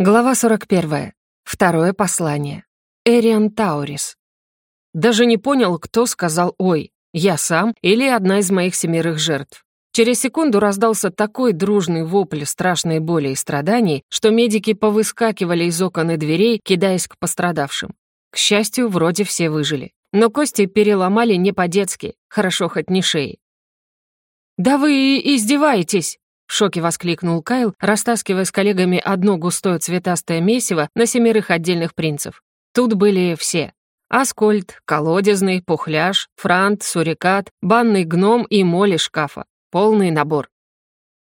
Глава 41. Второе послание. Эриан Таурис. Даже не понял, кто сказал «Ой», я сам или одна из моих семерых жертв. Через секунду раздался такой дружный вопль страшной боли и страданий, что медики повыскакивали из окон и дверей, кидаясь к пострадавшим. К счастью, вроде все выжили. Но кости переломали не по-детски, хорошо хоть не шеи. «Да вы издеваетесь!» В шоке воскликнул Кайл, растаскивая с коллегами одно густое цветастое месиво на семерых отдельных принцев. Тут были все. Аскольд, колодезный, пухляж, франт, сурикат, банный гном и моли шкафа. Полный набор.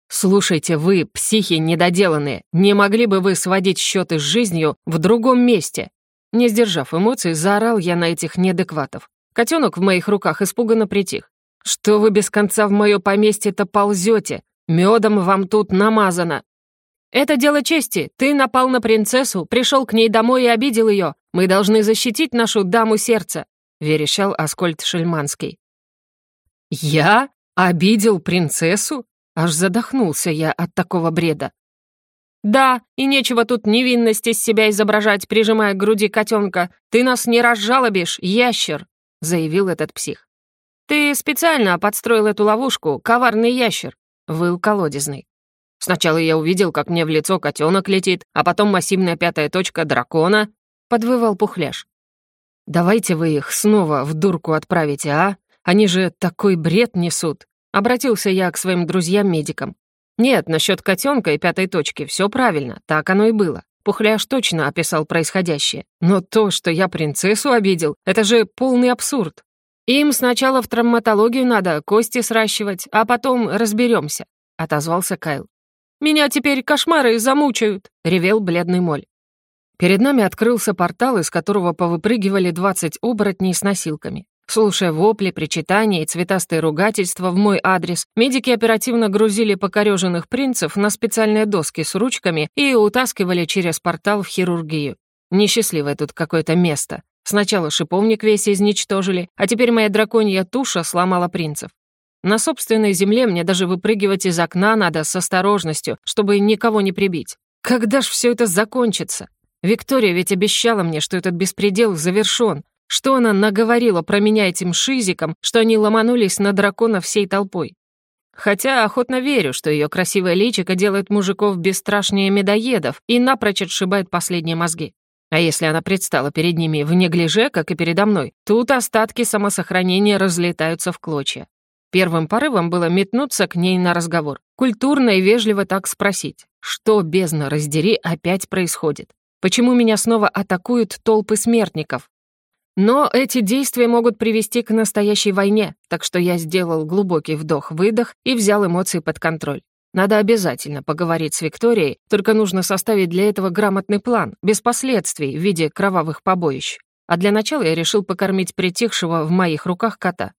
«Слушайте, вы, психи недоделанные, не могли бы вы сводить счеты с жизнью в другом месте?» Не сдержав эмоций, заорал я на этих неадекватов. Котенок в моих руках испуганно притих. «Что вы без конца в мое поместье-то ползете? Медом вам тут намазано. Это дело чести. Ты напал на принцессу, пришел к ней домой и обидел ее. Мы должны защитить нашу даму сердца», — верещал Аскольд Шельманский. «Я? Обидел принцессу?» Аж задохнулся я от такого бреда. «Да, и нечего тут невинность из себя изображать, прижимая к груди котенка. Ты нас не разжалобишь, ящер», — заявил этот псих. «Ты специально подстроил эту ловушку, коварный ящер. Выл колодезный. Сначала я увидел, как мне в лицо котенок летит, а потом массивная пятая точка дракона. Подвывал пухляш. «Давайте вы их снова в дурку отправите, а? Они же такой бред несут!» Обратился я к своим друзьям-медикам. «Нет, насчет котенка и пятой точки все правильно, так оно и было. Пухляш точно описал происходящее. Но то, что я принцессу обидел, это же полный абсурд. «Им сначала в травматологию надо кости сращивать, а потом разберемся», — отозвался Кайл. «Меня теперь кошмары замучают», — ревел бледный моль. Перед нами открылся портал, из которого повыпрыгивали двадцать оборотней с носилками. Слушая вопли, причитания и цветастые ругательства в мой адрес, медики оперативно грузили покореженных принцев на специальные доски с ручками и утаскивали через портал в хирургию. Несчастливое тут какое-то место. Сначала шиповник весь изничтожили, а теперь моя драконья туша сломала принцев. На собственной земле мне даже выпрыгивать из окна надо с осторожностью, чтобы никого не прибить. Когда ж все это закончится? Виктория ведь обещала мне, что этот беспредел завершен. Что она наговорила про меня этим шизикам, что они ломанулись на дракона всей толпой? Хотя охотно верю, что ее красивое личико делает мужиков бесстрашнее медоедов и напрочь отшибает последние мозги. А если она предстала перед ними в неглиже, как и передо мной, тут остатки самосохранения разлетаются в клочья. Первым порывом было метнуться к ней на разговор. Культурно и вежливо так спросить, что, бездна раздери, опять происходит? Почему меня снова атакуют толпы смертников? Но эти действия могут привести к настоящей войне, так что я сделал глубокий вдох-выдох и взял эмоции под контроль. Надо обязательно поговорить с Викторией, только нужно составить для этого грамотный план, без последствий в виде кровавых побоищ. А для начала я решил покормить притихшего в моих руках кота.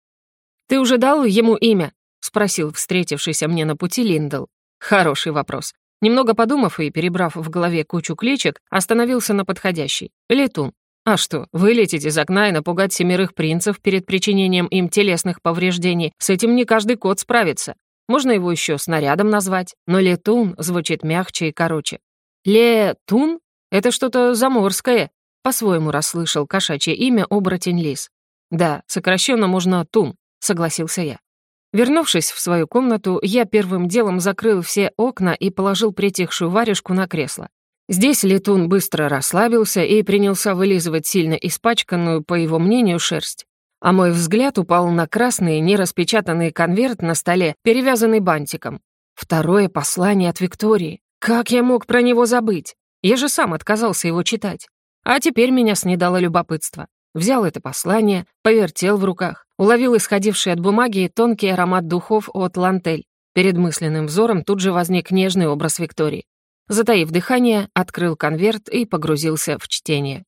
«Ты уже дал ему имя?» — спросил встретившийся мне на пути Линдл. Хороший вопрос. Немного подумав и перебрав в голове кучу кличек, остановился на подходящий. Летун. А что, вылететь из окна и напугать семерых принцев перед причинением им телесных повреждений, с этим не каждый кот справится. Можно его еще снарядом назвать, но летун звучит мягче и короче. Летун? Это что-то заморское. По-своему расслышал кошачье имя оборотень лис. Да, сокращенно можно тун, согласился я. Вернувшись в свою комнату, я первым делом закрыл все окна и положил притихшую варежку на кресло. Здесь летун быстро расслабился и принялся вылизывать сильно испачканную, по его мнению, шерсть а мой взгляд упал на красный, нераспечатанный конверт на столе, перевязанный бантиком. Второе послание от Виктории. Как я мог про него забыть? Я же сам отказался его читать. А теперь меня снедало любопытство. Взял это послание, повертел в руках, уловил исходивший от бумаги тонкий аромат духов от Лантель. Перед мысленным взором тут же возник нежный образ Виктории. Затаив дыхание, открыл конверт и погрузился в чтение.